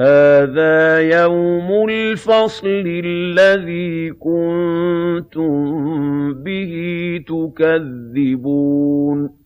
هَٰذَا يَوْمُ الْفَصْلِ الَّذِي كُنتُم بِهِ تُكَذِّبُونَ